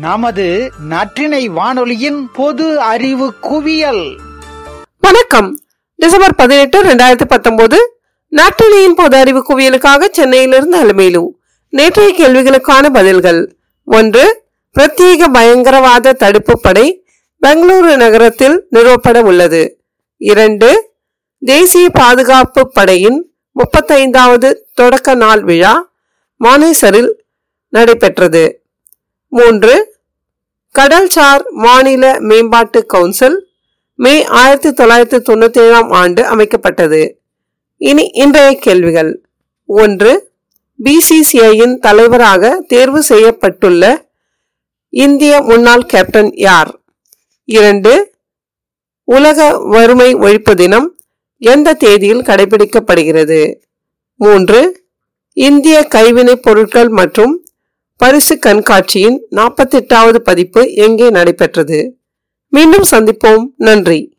நமது நற்றினை வானொலியின் பொது அறிவு குவியல். வணக்கம். டிசம்பர் பதினெட்டு இரண்டாயிரத்தி பத்தொன்பது நற்றினையின் பொது அறிவு குவியலுக்காக சென்னையிலிருந்து அலுமையிலு. நேற்றைய கேள்விகளுக்கான பதில்கள். ஒன்று பிரத்யேக பயங்கரவாத தடுப்பு படை பெங்களூரு நகரத்தில் நிறுவப்பட உள்ளது. இரண்டு தேசிய பாதுகாப்பு படையின் முப்பத்தைந்தாவது தொடக்க நாள் விழா மானேசரில் நடைபெற்றது. மூன்று கடல்சார் மாநில மேம்பாட்டு கவுன்சில் மே ஆயிரத்தி தொள்ளாயிரத்தி தொண்ணூத்தி ஏழாம் ஆண்டு அமைக்கப்பட்டது. இனி இன்றைய கேள்விகள். ஒன்று பிசிசிஐயின் தலைவராக தேர்வு செய்யப்பட்டுள்ள இந்திய முன்னாள் கேப்டன் யார்? இரண்டு உலக வறுமை ஒழிப்பு தினம் எந்த தேதியில் கடைபிடிக்கப்படுகிறது? மூன்று இந்திய கைவினைப் பொருட்கள் மற்றும் பரிசு கண்காட்சியின் நாற்பத்தி எட்டாவது பதிப்பு எங்கே நடைபெற்றது? மீண்டும் சந்திப்போம். நன்றி.